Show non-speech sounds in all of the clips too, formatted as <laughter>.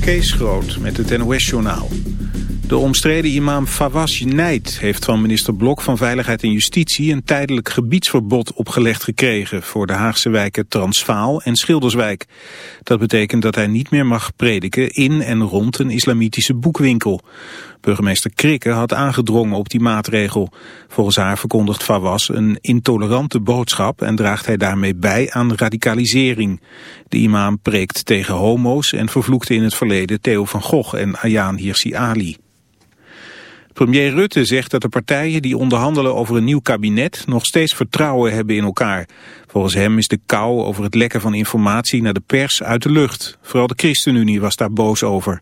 Kees Groot met het NOS-journaal. De omstreden imam Fawaz Nijt heeft van minister Blok van Veiligheid en Justitie een tijdelijk gebiedsverbod opgelegd gekregen voor de Haagse wijken Transvaal en Schilderswijk. Dat betekent dat hij niet meer mag prediken in en rond een islamitische boekwinkel. Burgemeester Krikke had aangedrongen op die maatregel. Volgens haar verkondigt Fawaz een intolerante boodschap en draagt hij daarmee bij aan radicalisering. De imam preekt tegen homo's en vervloekte in het verleden Theo van Gogh en Ayaan Hirsi Ali. Premier Rutte zegt dat de partijen die onderhandelen over een nieuw kabinet nog steeds vertrouwen hebben in elkaar. Volgens hem is de kou over het lekken van informatie naar de pers uit de lucht. Vooral de ChristenUnie was daar boos over.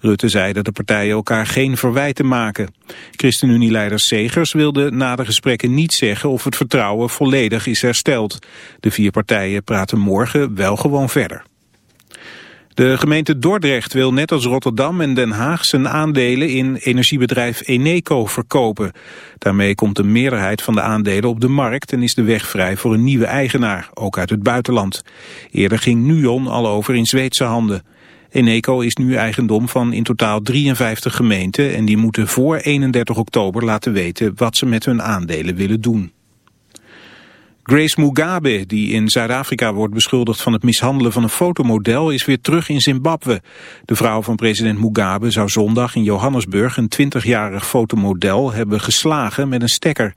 Rutte zei dat de partijen elkaar geen verwijten maken. ChristenUnie-leider Segers wilde na de gesprekken niet zeggen of het vertrouwen volledig is hersteld. De vier partijen praten morgen wel gewoon verder. De gemeente Dordrecht wil net als Rotterdam en Den Haag zijn aandelen in energiebedrijf Eneco verkopen. Daarmee komt de meerderheid van de aandelen op de markt en is de weg vrij voor een nieuwe eigenaar, ook uit het buitenland. Eerder ging Nuon al over in Zweedse handen. Eneco is nu eigendom van in totaal 53 gemeenten en die moeten voor 31 oktober laten weten wat ze met hun aandelen willen doen. Grace Mugabe, die in Zuid-Afrika wordt beschuldigd van het mishandelen van een fotomodel, is weer terug in Zimbabwe. De vrouw van president Mugabe zou zondag in Johannesburg een 20-jarig fotomodel hebben geslagen met een stekker.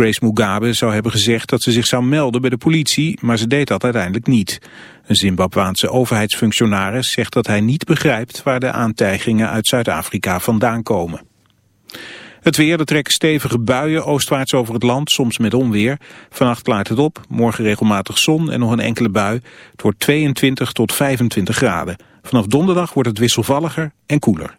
Grace Mugabe zou hebben gezegd dat ze zich zou melden bij de politie, maar ze deed dat uiteindelijk niet. Een Zimbabwaanse overheidsfunctionaris zegt dat hij niet begrijpt waar de aantijgingen uit Zuid-Afrika vandaan komen. Het weer, er trekken stevige buien oostwaarts over het land, soms met onweer. Vannacht klaart het op, morgen regelmatig zon en nog een enkele bui. Het wordt 22 tot 25 graden. Vanaf donderdag wordt het wisselvalliger en koeler.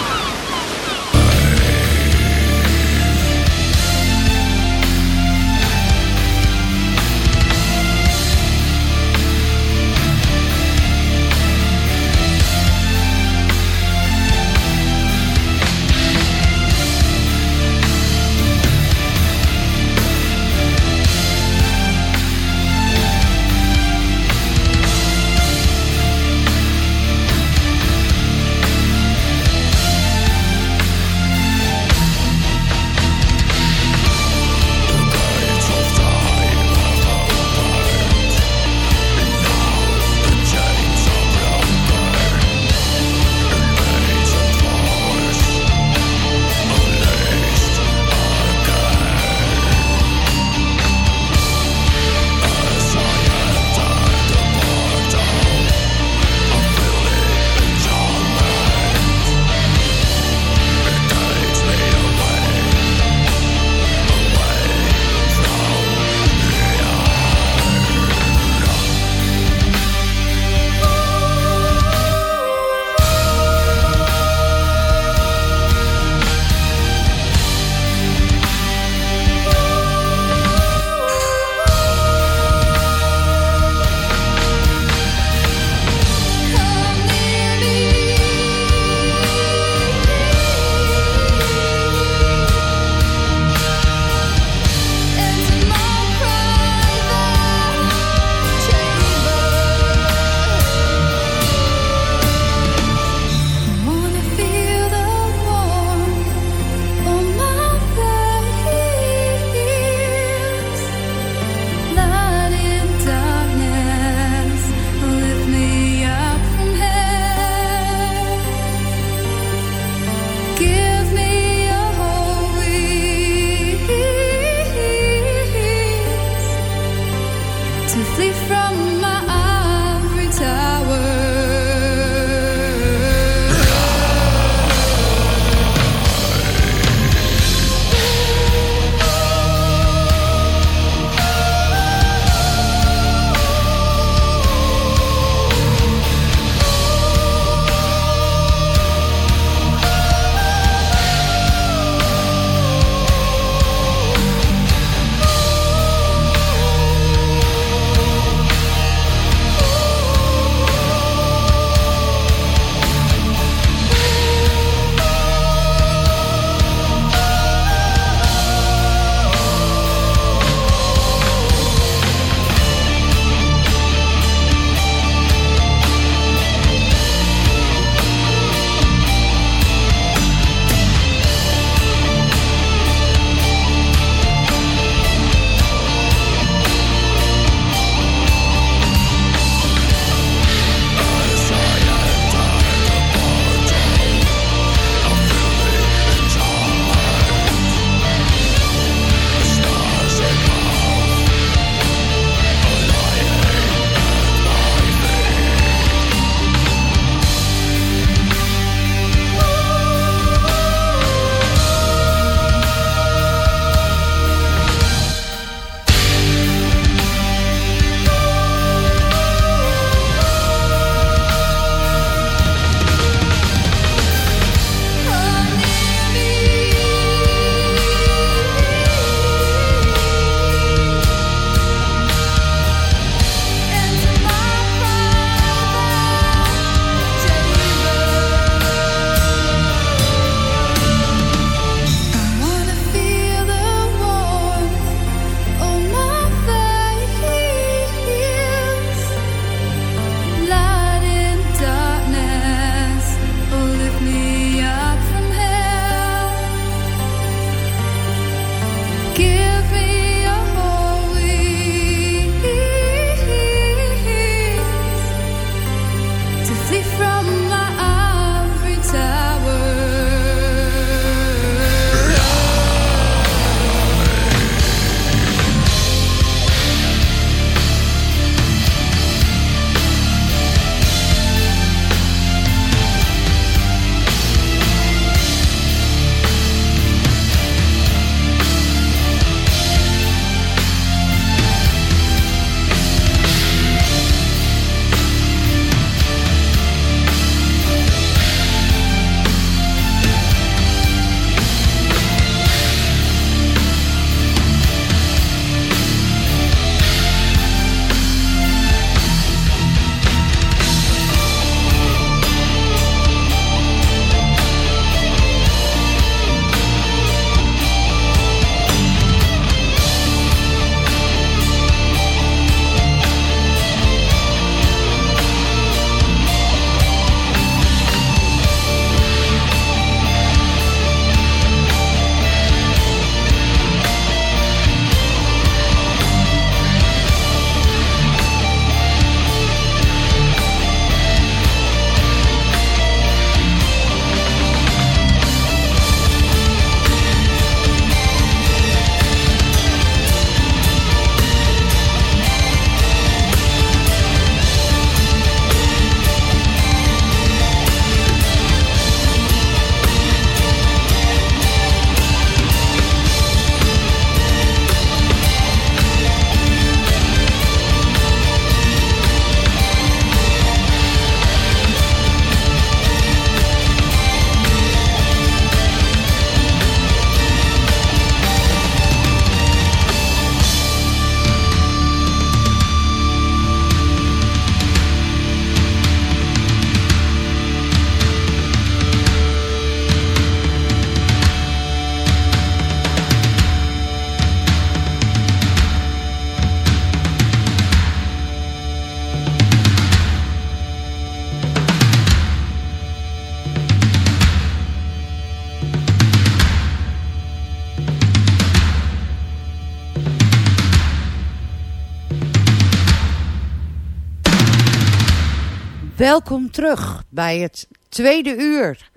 Welkom terug bij het tweede uur.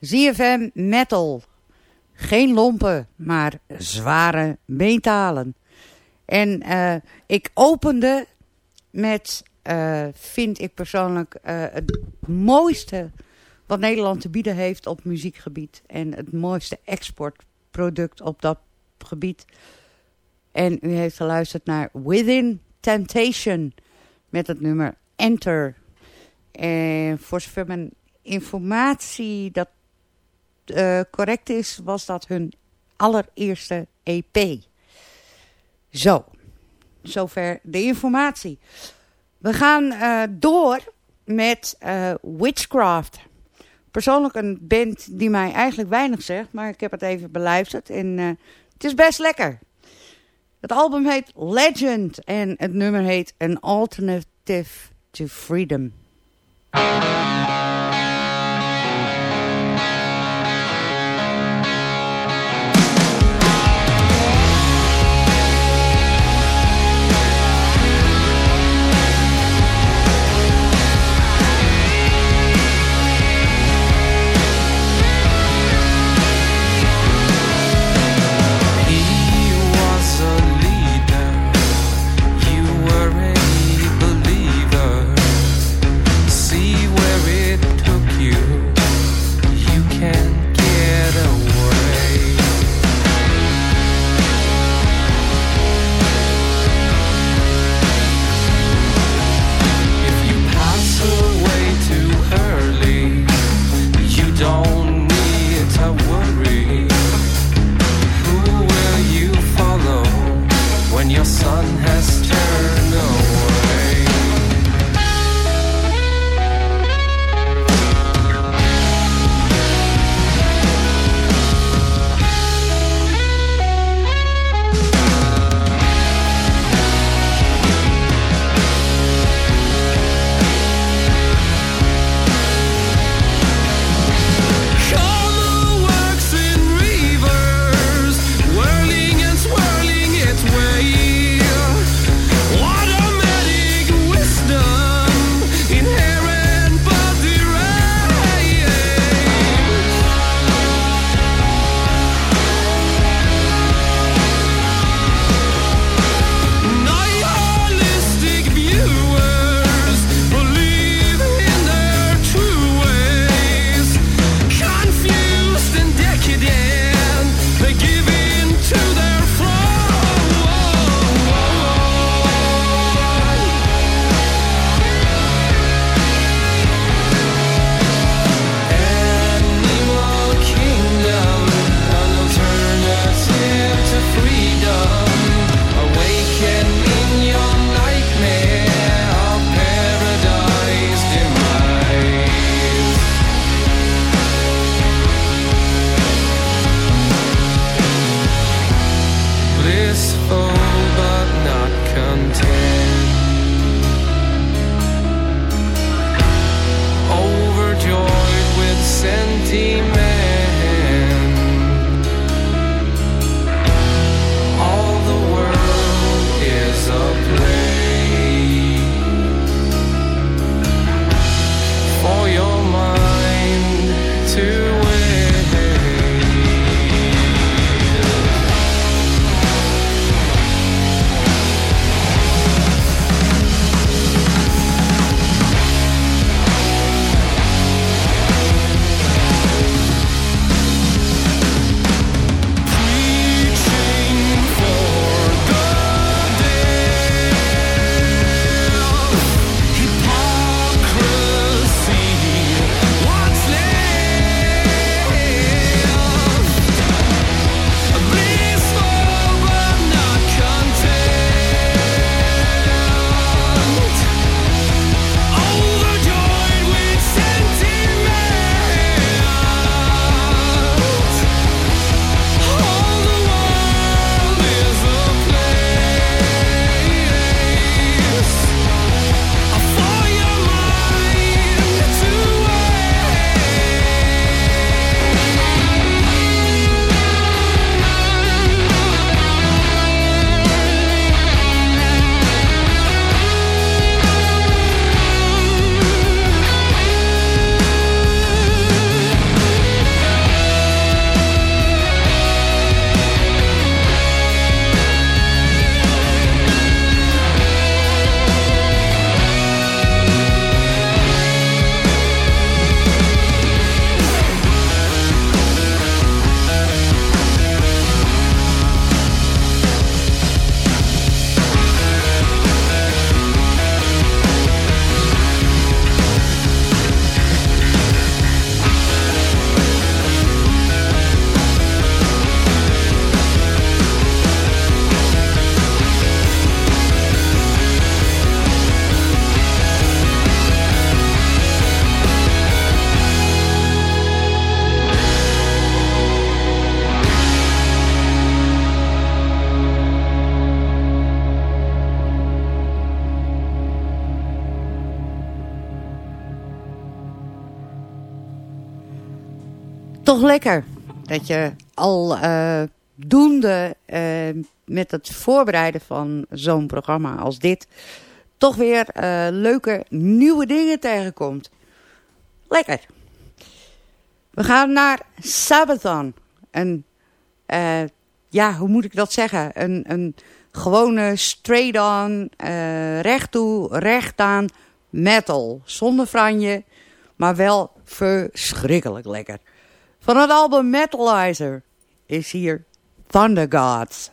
ZFM Metal. Geen lompen, maar zware metalen. En uh, ik opende met, uh, vind ik persoonlijk, uh, het mooiste wat Nederland te bieden heeft op muziekgebied. En het mooiste exportproduct op dat gebied. En u heeft geluisterd naar Within Temptation met het nummer Enter. En voor zover mijn informatie dat uh, correct is, was dat hun allereerste EP. Zo, zover de informatie. We gaan uh, door met uh, Witchcraft. Persoonlijk een band die mij eigenlijk weinig zegt, maar ik heb het even beluisterd en het is best lekker. Het album heet Legend en het nummer heet An Alternative to Freedom. Thank <laughs> you. Toch lekker dat je al uh, doende uh, met het voorbereiden van zo'n programma als dit... toch weer uh, leuke nieuwe dingen tegenkomt. Lekker. We gaan naar Sabaton. Een, ja, hoe moet ik dat zeggen? Een, een gewone straight-on, recht toe, recht aan metal. Zonder franje, maar wel verschrikkelijk lekker. Van het album Metalizer is hier Thunder Gods.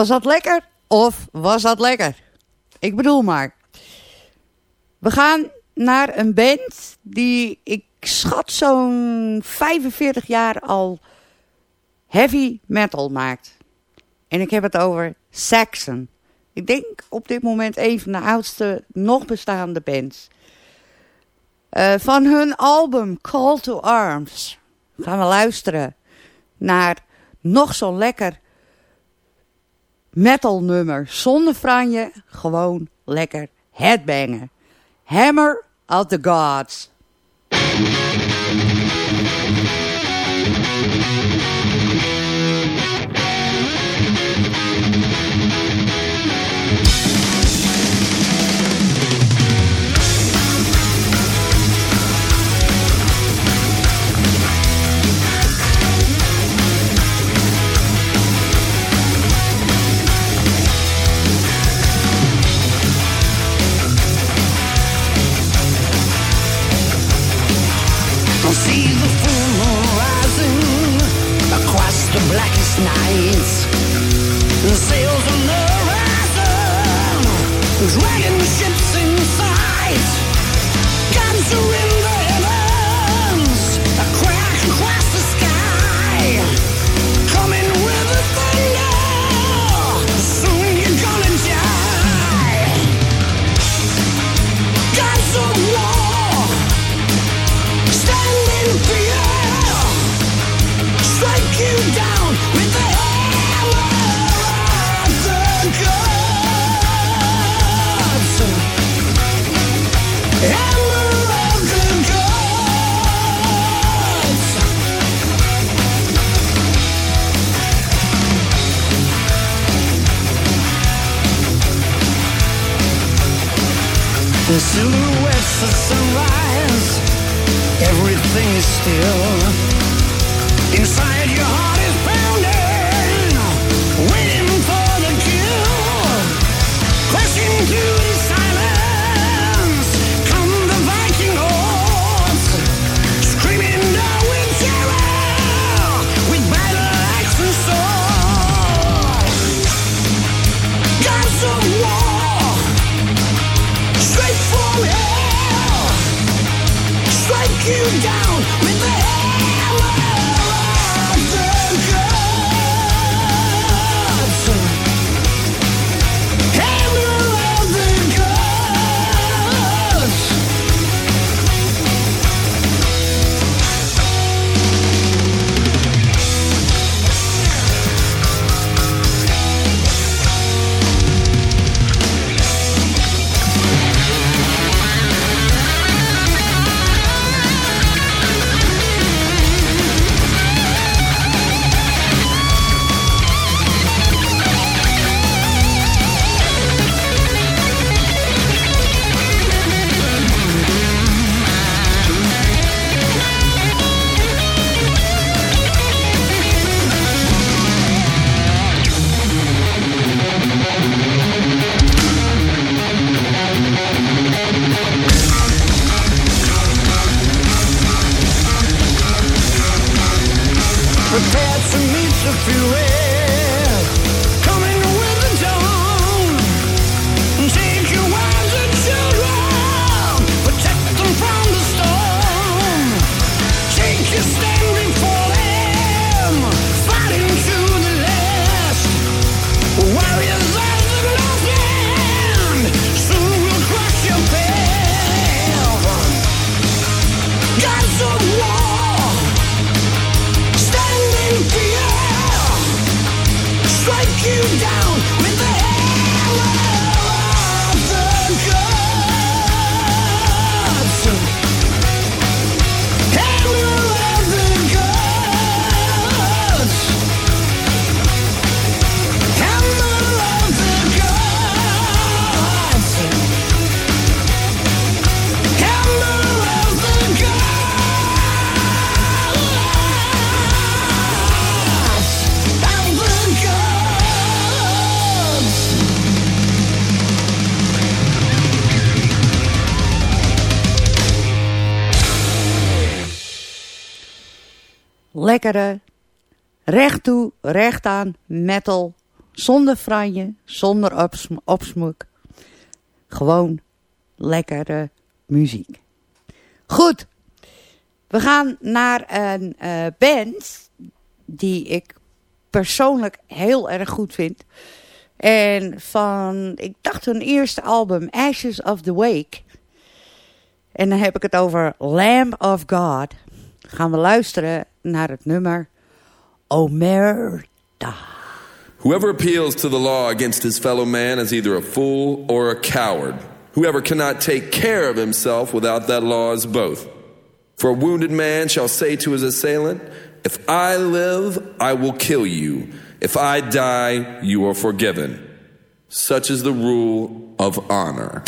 Was dat lekker of was dat lekker? Ik bedoel maar. We gaan naar een band die ik schat zo'n 45 jaar al heavy metal maakt. En ik heb het over Saxon. Ik denk op dit moment een van de oudste nog bestaande bands. Uh, van hun album Call to Arms gaan we luisteren naar nog zo'n lekker metal nummer. Zonder franje, gewoon lekker headbangen. Hammer of the Gods. Lekkere, recht toe, recht aan metal. Zonder franje, zonder opsmoek. Gewoon lekkere muziek. Goed, we gaan naar een uh, band die ik persoonlijk heel erg goed vind. En van, ik dacht hun eerste album, Ashes of the Wake. En dan heb ik het over Lamb of God. Gaan we luisteren naar het nummer Omerta. Whoever appeals to the law against his fellow man is either a fool or a coward. Whoever cannot take care of himself without that law is both. For a wounded man shall say to his assailant, If I live, I will kill you. If I die, you are forgiven. Such is the rule of honor.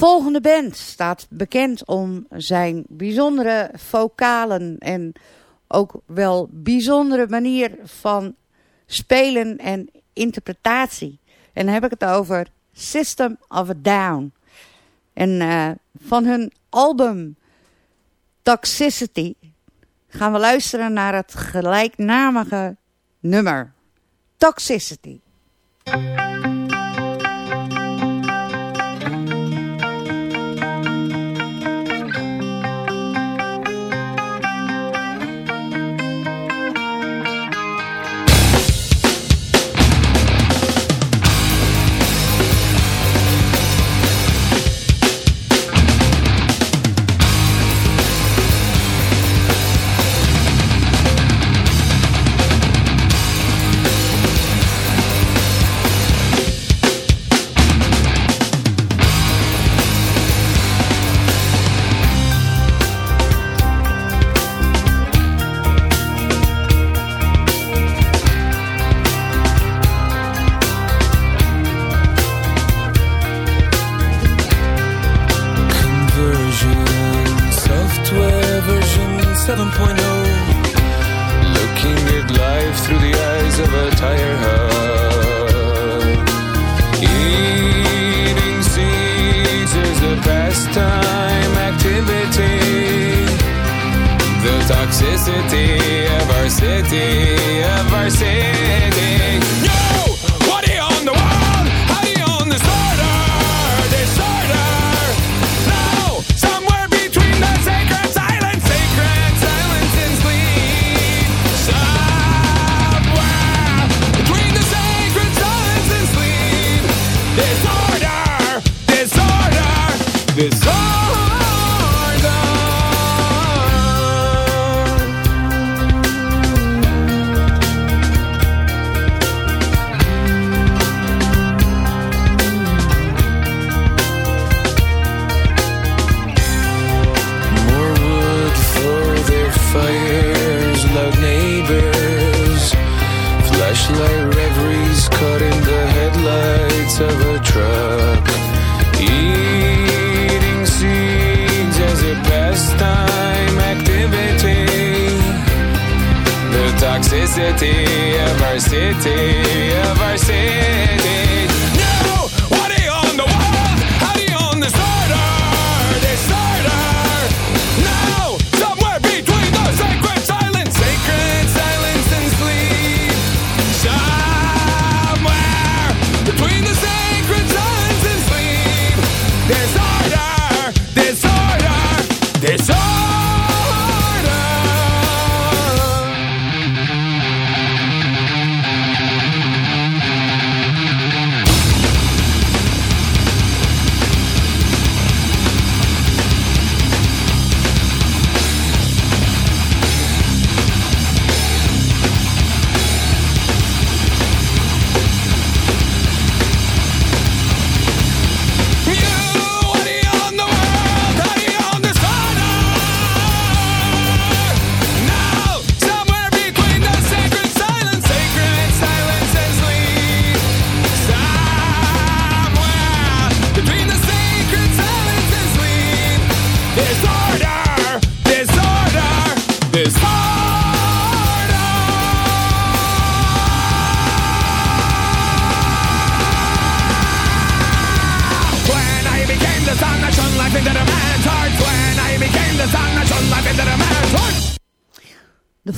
Volgende band staat bekend om zijn bijzondere vocalen en ook wel bijzondere manier van spelen en interpretatie. En dan heb ik het over System of a Down. En uh, van hun album Toxicity gaan we luisteren naar het gelijknamige nummer Toxicity. this. Oh!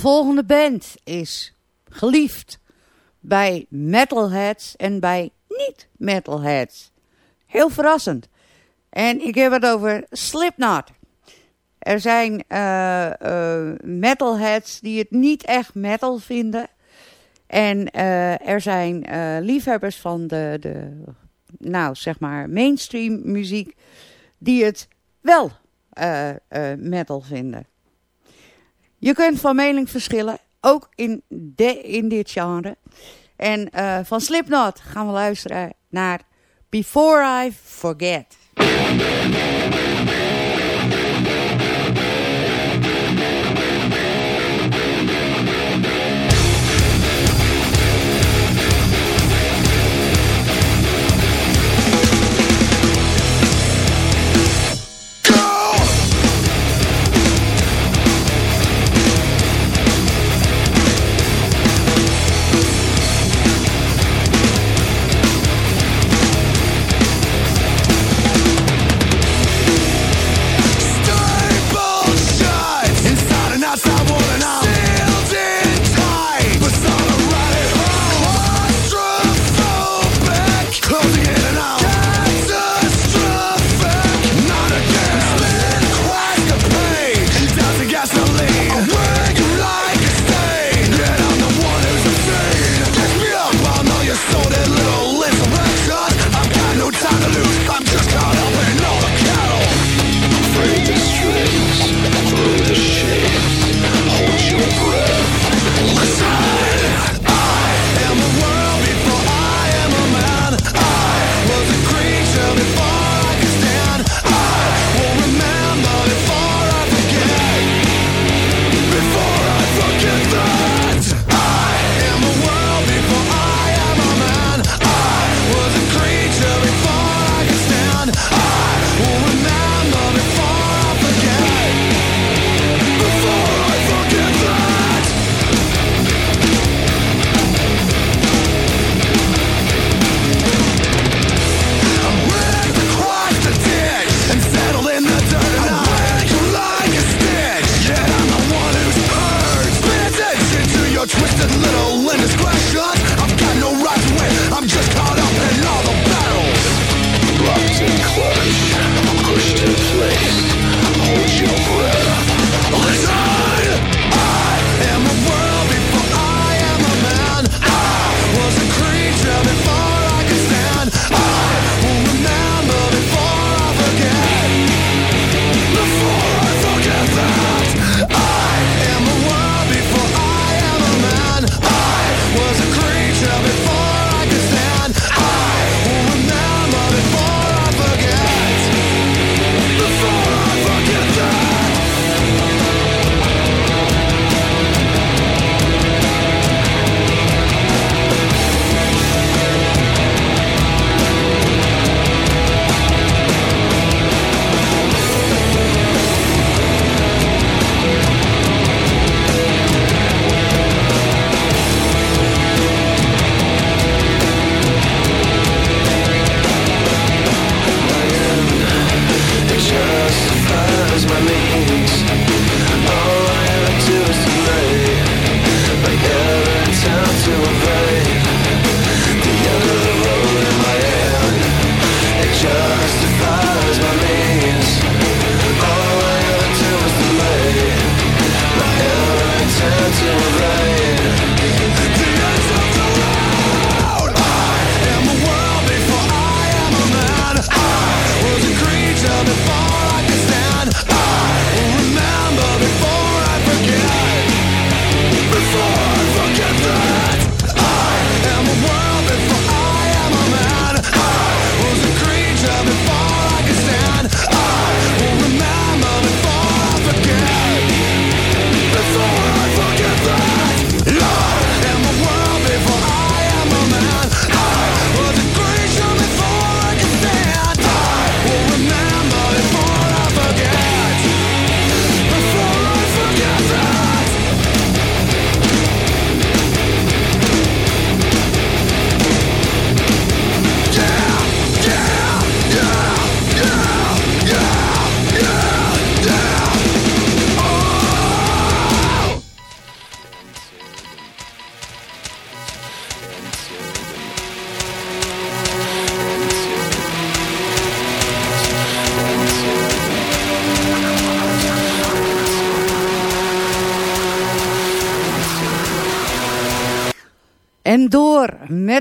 Volgende band is geliefd bij metalheads en bij niet-metalheads. Heel verrassend. En ik heb het over Slipknot. Er zijn uh, uh, metalheads die het niet echt metal vinden. En uh, er zijn liefhebbers van de, de, nou zeg maar, mainstream muziek die het wel metal vinden. Je kunt van mening verschillen, ook in, de, in dit genre. En uh, van Slipknot gaan we luisteren naar Before I Forget.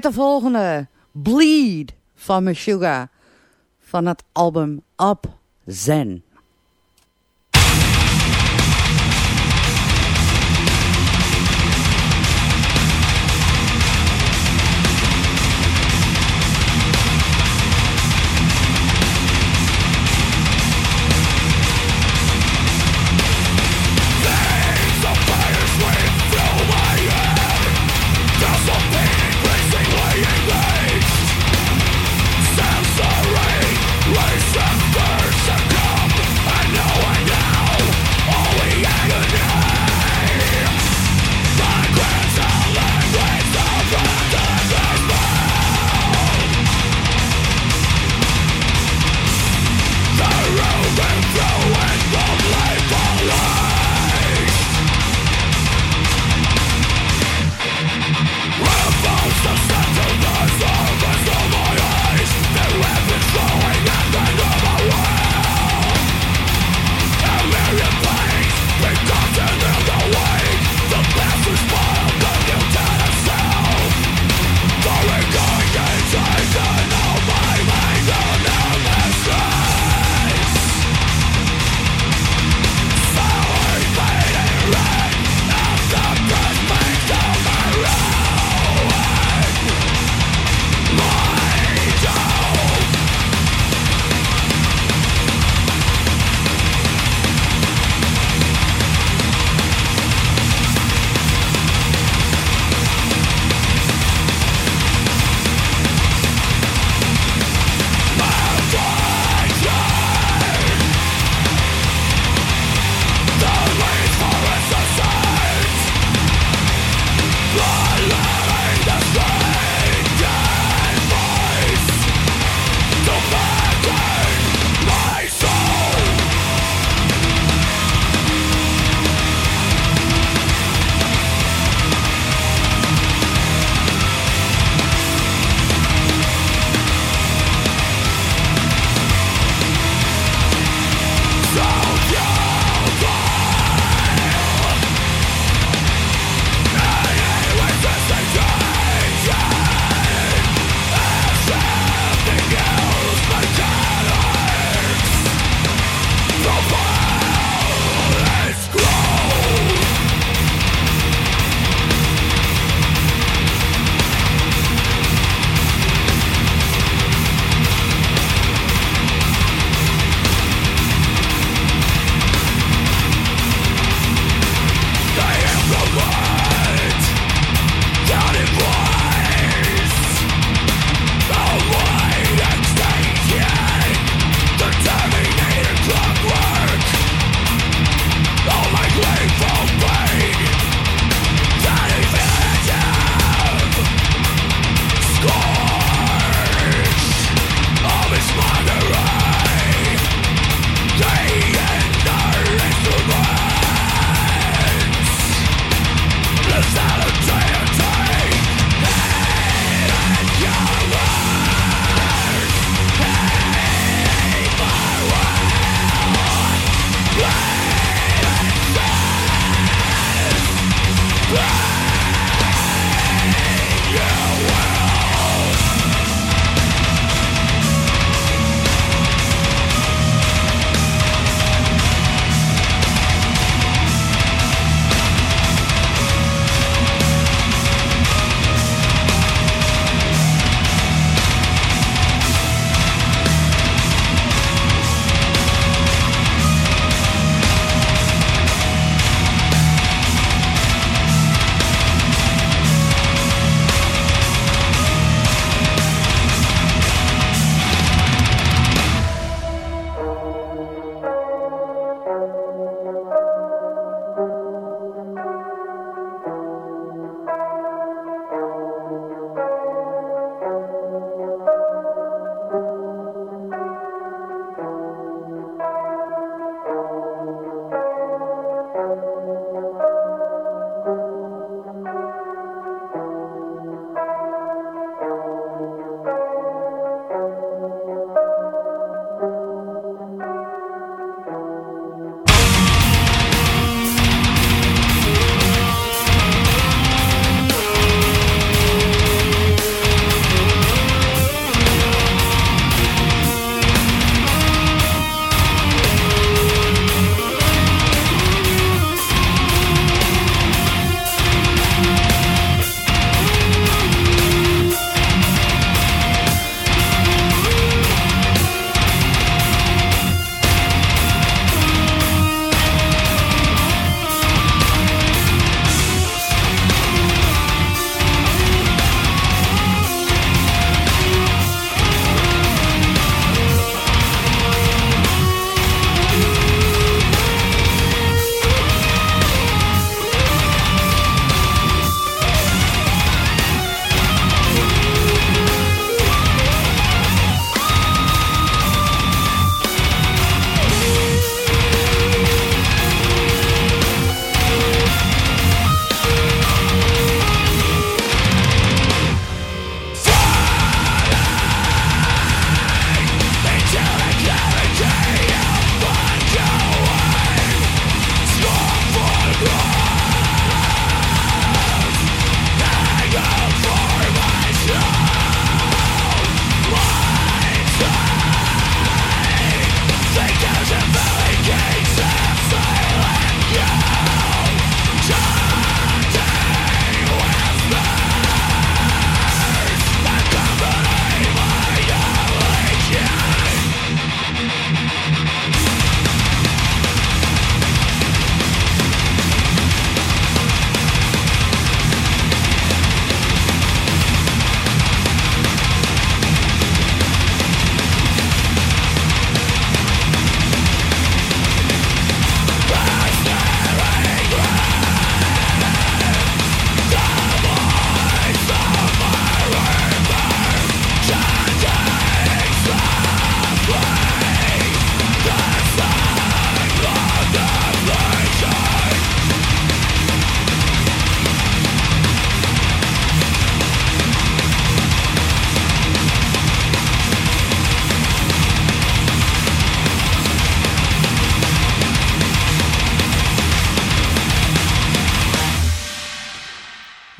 De volgende. Bleed van Meshuggah. Van het album Up Zen.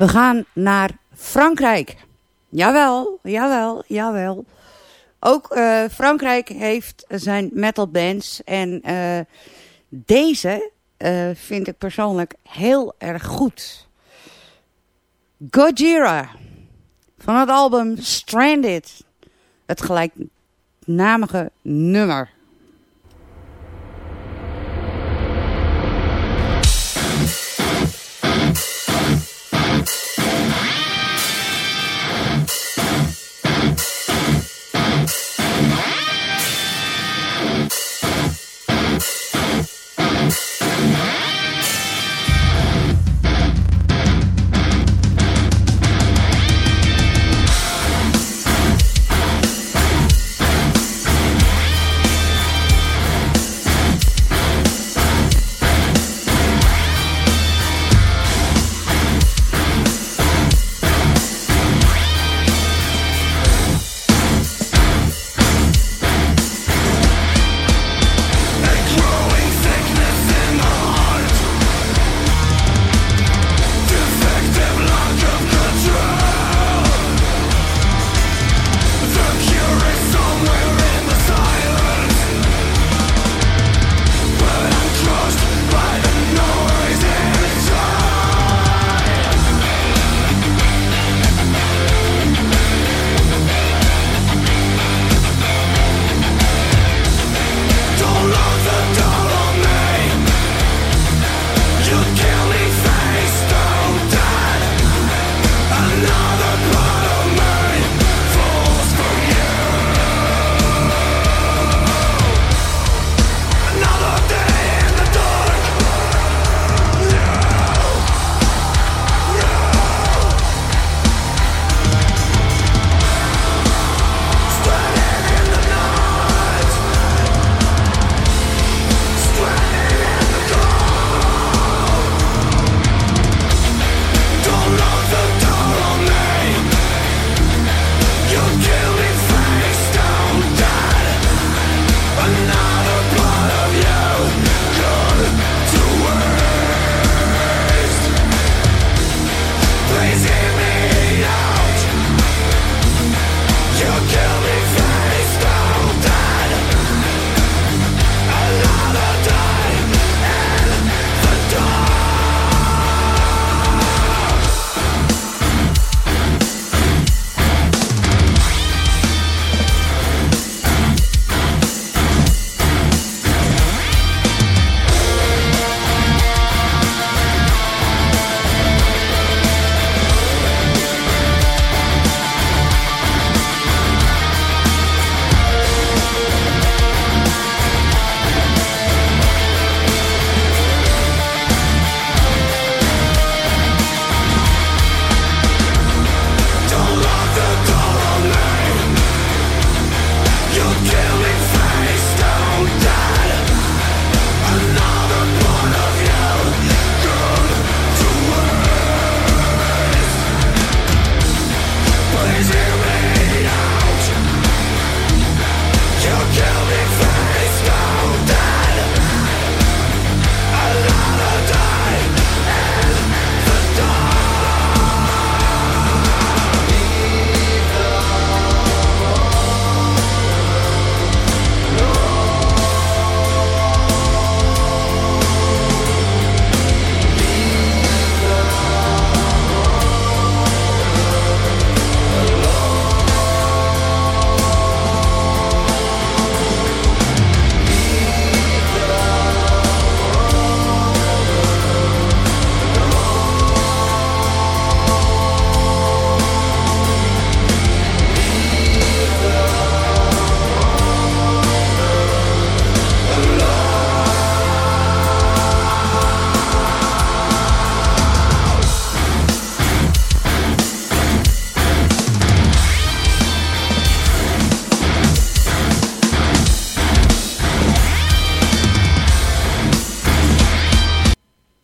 We gaan naar Frankrijk. Jawel, jawel, jawel. Ook uh, Frankrijk heeft zijn metal bands. En uh, deze uh, vind ik persoonlijk heel erg goed. Gojira. Van het album Stranded. Het gelijknamige nummer.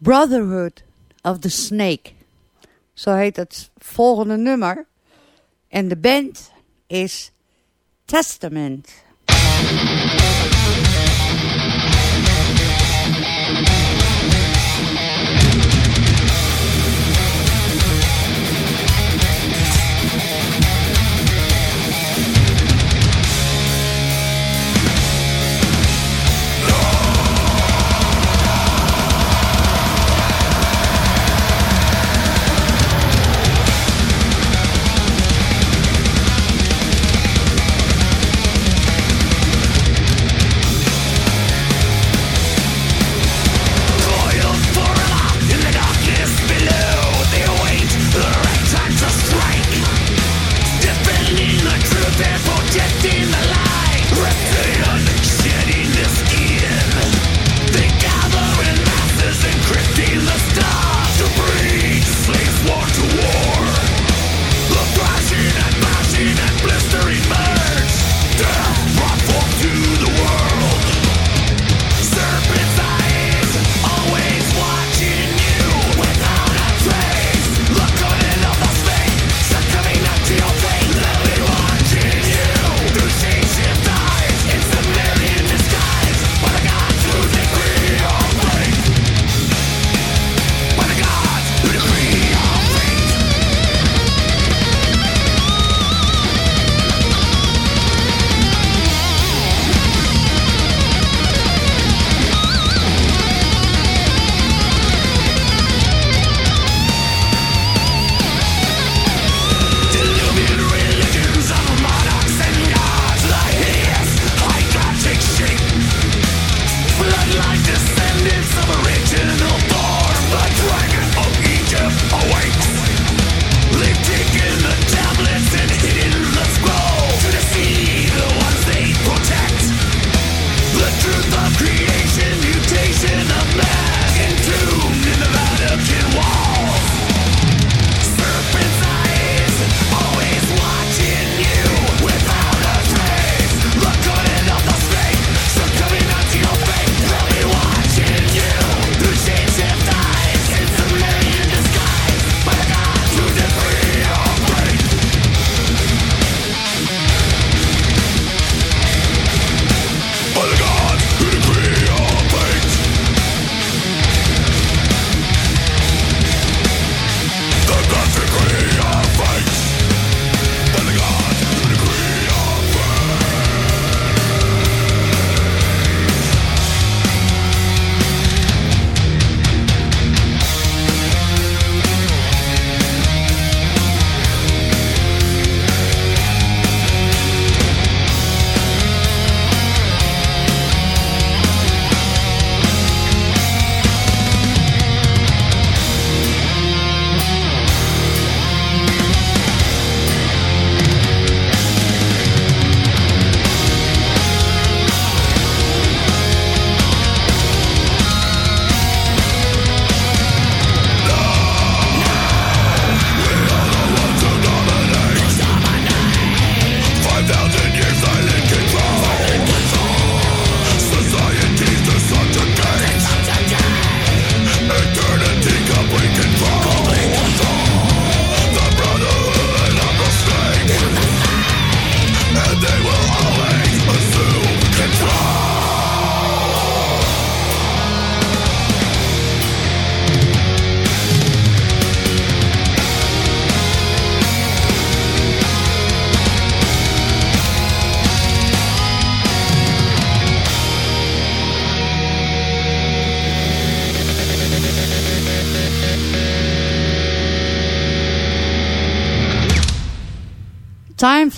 Brotherhood of the Snake. Zo heet het volgende nummer. En de band is Testament.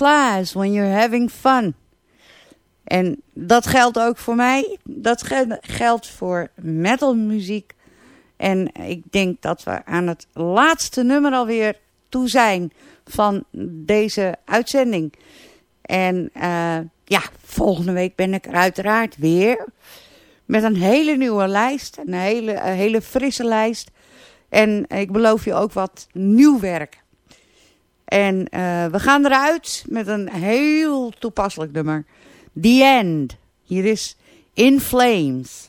Flies when you're having fun. En dat geldt ook voor mij. Dat geldt voor metalmuziek. En ik denk dat we aan het laatste nummer alweer toe zijn van deze uitzending. En uh, ja, volgende week ben ik er uiteraard weer. Met een hele nieuwe lijst. Een hele, een hele frisse lijst. En ik beloof je ook wat nieuw werk. En uh, we gaan eruit met een heel toepasselijk nummer. The End. Hier is In Flames.